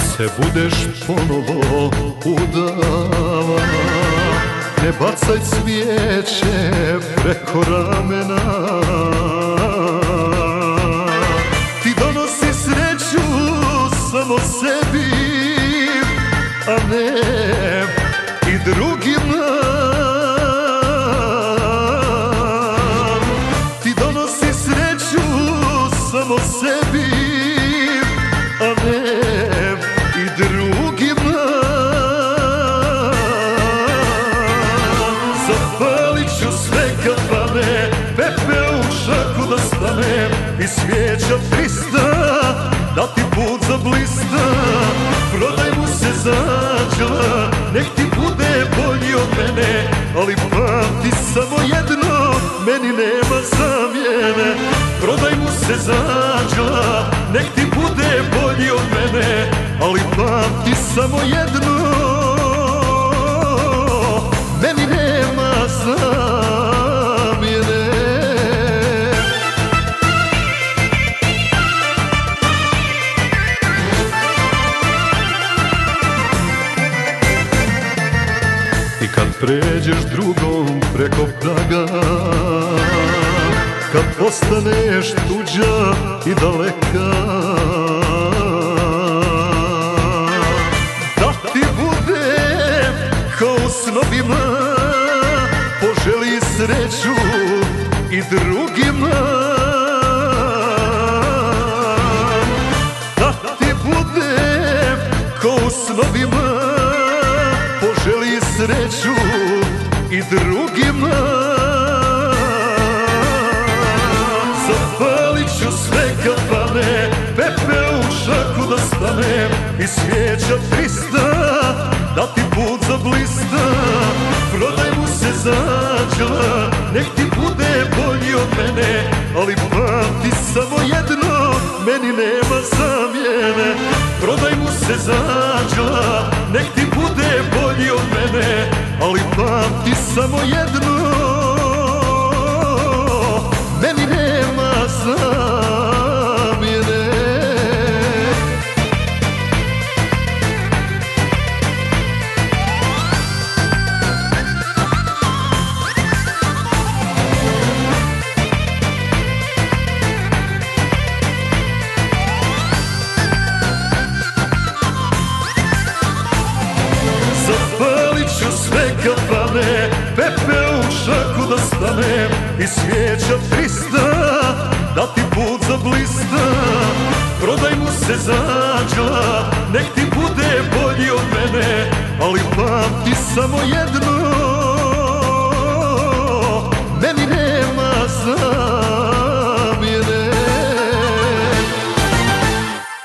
se budeš ponovo udala Ne bacaj svijeće preko ramena. Ti donosi sreću samo sebi A ne i drugima. Ti donosi sreću samo sebi A ne I svijeća prista Da ti put zablista. Prodaj mu se zađela Nek ti bude bolji od mene Ali pamti samo jedno Meni nema zamjene. Prodaj mu se zađela Nek ti bude bolji od mene Ali pamti samo jedno Meni nema zamjene pređeš drugom preko praga. Kad postaneš tuđa i daleka. Da ti budem kao u snovima Poželi sreću i drugima. Da ti budem kao u Poželi sreću i drugima. Zapalit ću sve kafane Pepe u šaku da stane I svijeća trista Da ti put zablista. Prodaj mu se zađela Nek ti bude bolji od mene Ali pamti samo jedno Meni nema zamjene. Prodaj mu se zađela Nek ti Ali pamti samo jedno Meni nema zamjene sve kafane Pepe u šaku da stane I svijeća trista Da ti put zablista. Prodaj mu se zađela Nek ti bude bolji od mene Ali pamti samo jedno